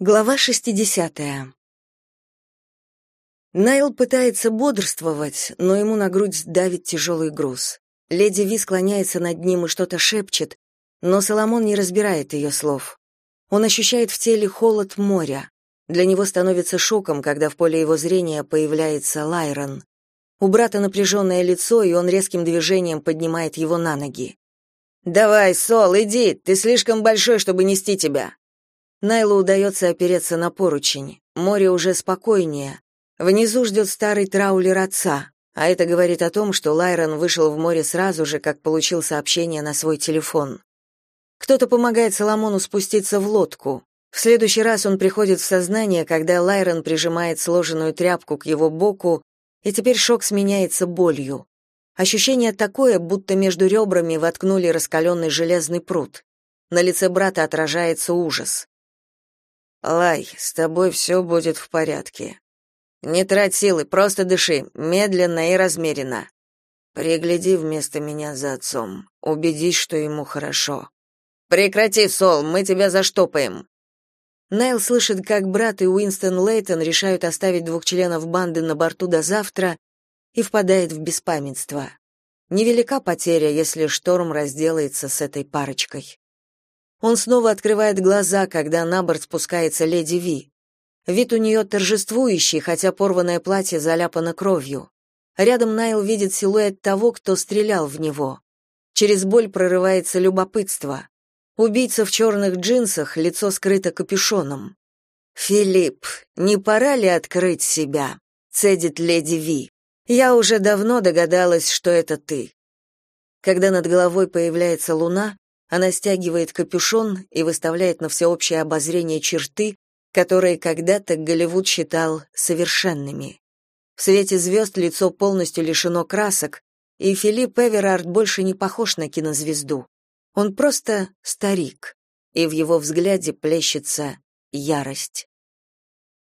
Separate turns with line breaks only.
Глава 60. Найл пытается бодрствовать, но ему на грудь давит тяжелый груз. Леди Ви склоняется над ним и что-то шепчет, но Соломон не разбирает ее слов. Он ощущает в теле холод моря. Для него становится шоком, когда в поле его зрения появляется Лайрон. У брата напряженное лицо, и он резким движением поднимает его на ноги. «Давай, Сол, иди, ты слишком большой, чтобы нести тебя», Найлу удается опереться на поручень. Море уже спокойнее. Внизу ждет старый траулер отца, а это говорит о том, что Лайрон вышел в море сразу же, как получил сообщение на свой телефон. Кто-то помогает Соломону спуститься в лодку. В следующий раз он приходит в сознание, когда Лайрон прижимает сложенную тряпку к его боку, и теперь шок сменяется болью. Ощущение такое, будто между ребрами воткнули раскаленный железный пруд. На лице брата отражается ужас. Лай, с тобой все будет в порядке. Не трать силы, просто дыши, медленно и размеренно. Пригляди вместо меня за отцом. Убедись, что ему хорошо. Прекрати, Сол, мы тебя заштопаем. Найл слышит, как брат и Уинстон Лейтон решают оставить двух членов банды на борту до завтра и впадает в беспамятство. Невелика потеря, если шторм разделается с этой парочкой. Он снова открывает глаза, когда на борт спускается леди Ви. Вид у нее торжествующий, хотя порванное платье заляпано кровью. Рядом Найл видит силуэт того, кто стрелял в него. Через боль прорывается любопытство. Убийца в черных джинсах, лицо скрыто капюшоном. «Филипп, не пора ли открыть себя?» — цедит леди Ви. «Я уже давно догадалась, что это ты». Когда над головой появляется луна, она стягивает капюшон и выставляет на всеобщее обозрение черты, которые когда-то Голливуд считал совершенными. В свете звезд лицо полностью лишено красок, и Филипп Эверард больше не похож на кинозвезду. Он просто старик, и в его взгляде плещется ярость.